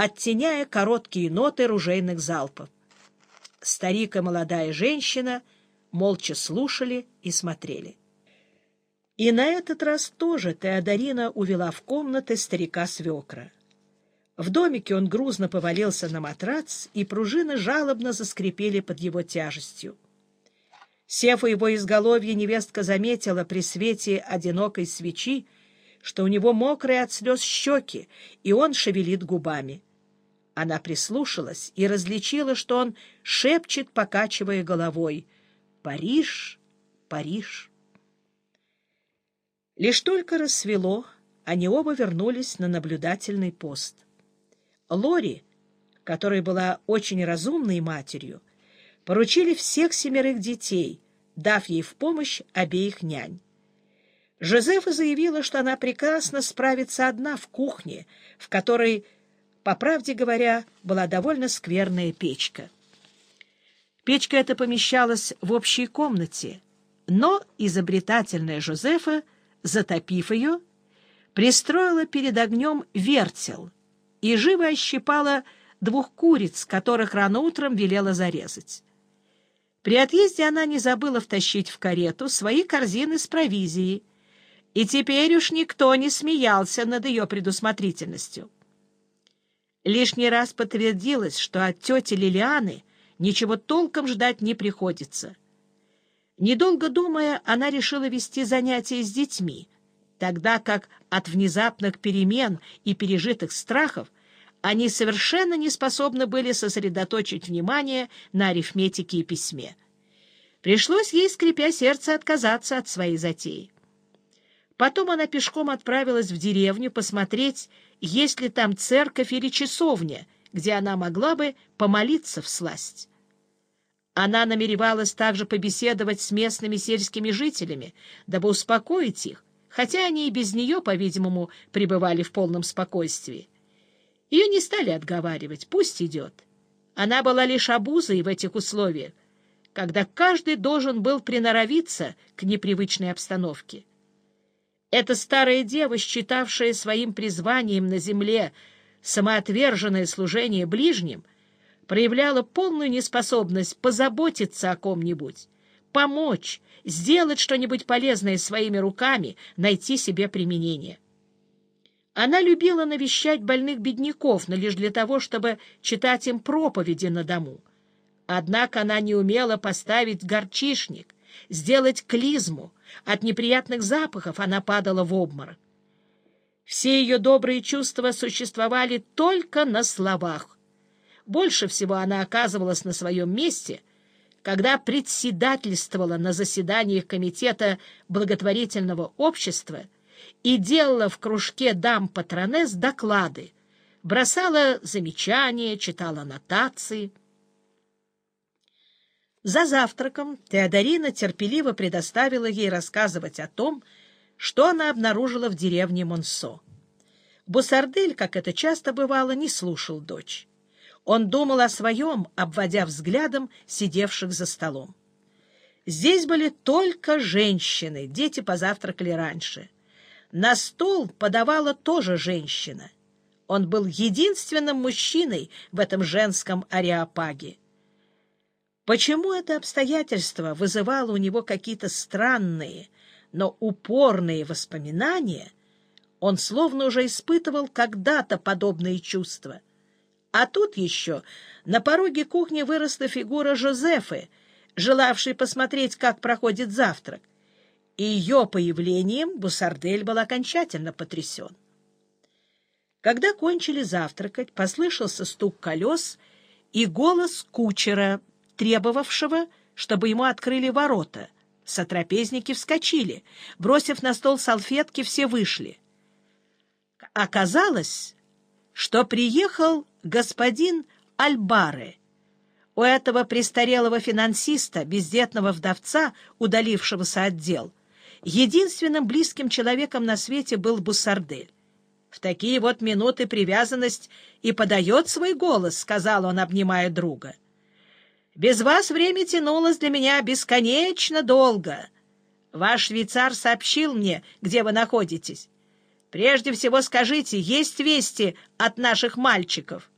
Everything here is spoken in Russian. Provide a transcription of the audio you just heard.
оттеняя короткие ноты ружейных залпов. Старик и молодая женщина молча слушали и смотрели. И на этот раз тоже Теодорина увела в комнаты старика-свекра. В домике он грузно повалился на матрац, и пружины жалобно заскрипели под его тяжестью. Сев у его изголовья, невестка заметила при свете одинокой свечи, что у него мокрые от слез щеки, и он шевелит губами. Она прислушалась и различила, что он шепчет, покачивая головой. «Париж, Париж». Лишь только рассвело, они оба вернулись на наблюдательный пост. Лори, которая была очень разумной матерью, поручили всех семерых детей, дав ей в помощь обеих нянь. Жозефа заявила, что она прекрасно справится одна в кухне, в которой, по правде говоря, была довольно скверная печка. Печка эта помещалась в общей комнате, но изобретательная Жозефа, затопив ее, пристроила перед огнем вертел и живо ощипала двух куриц, которых рано утром велела зарезать. При отъезде она не забыла втащить в карету свои корзины с провизией, и теперь уж никто не смеялся над ее предусмотрительностью. Лишний раз подтвердилось, что от тети Лилианы ничего толком ждать не приходится. Недолго думая, она решила вести занятия с детьми, тогда как от внезапных перемен и пережитых страхов они совершенно не способны были сосредоточить внимание на арифметике и письме. Пришлось ей, скрипя сердце, отказаться от своей затеи. Потом она пешком отправилась в деревню посмотреть, есть ли там церковь или часовня, где она могла бы помолиться в сласть. Она намеревалась также побеседовать с местными сельскими жителями, дабы успокоить их, хотя они и без нее, по-видимому, пребывали в полном спокойствии. Ее не стали отговаривать, пусть идет. Она была лишь обузой в этих условиях, когда каждый должен был приноровиться к непривычной обстановке. Эта старая дева, считавшая своим призванием на земле самоотверженное служение ближним, проявляла полную неспособность позаботиться о ком-нибудь, помочь, сделать что-нибудь полезное своими руками, найти себе применение. Она любила навещать больных бедняков, но лишь для того, чтобы читать им проповеди на дому. Однако она не умела поставить горчишник, сделать клизму, от неприятных запахов она падала в обморок. Все ее добрые чувства существовали только на словах. Больше всего она оказывалась на своем месте, когда председательствовала на заседаниях Комитета благотворительного общества и делала в кружке дам патронес доклады, бросала замечания, читала нотации. За завтраком Теодорина терпеливо предоставила ей рассказывать о том, что она обнаружила в деревне Монсо. Бусардель, как это часто бывало, не слушал дочь. Он думал о своем, обводя взглядом сидевших за столом. Здесь были только женщины, дети позавтракали раньше. На стол подавала тоже женщина. Он был единственным мужчиной в этом женском ареопаге. Почему это обстоятельство вызывало у него какие-то странные, но упорные воспоминания, он словно уже испытывал когда-то подобные чувства. А тут еще на пороге кухни выросла фигура Жозефы, желавшей посмотреть, как проходит завтрак, и ее появлением Бусардель был окончательно потрясен. Когда кончили завтракать, послышался стук колес и голос кучера, требовавшего, чтобы ему открыли ворота. Сотрапезники вскочили. Бросив на стол салфетки, все вышли. Оказалось, что приехал господин Альбаре. У этого престарелого финансиста, бездетного вдовца, удалившегося от дел, единственным близким человеком на свете был Буссардель. В такие вот минуты привязанность и подает свой голос, — сказал он, обнимая друга. Без вас время тянулось для меня бесконечно долго. Ваш швейцар сообщил мне, где вы находитесь. Прежде всего скажите, есть вести от наших мальчиков?»